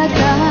I got.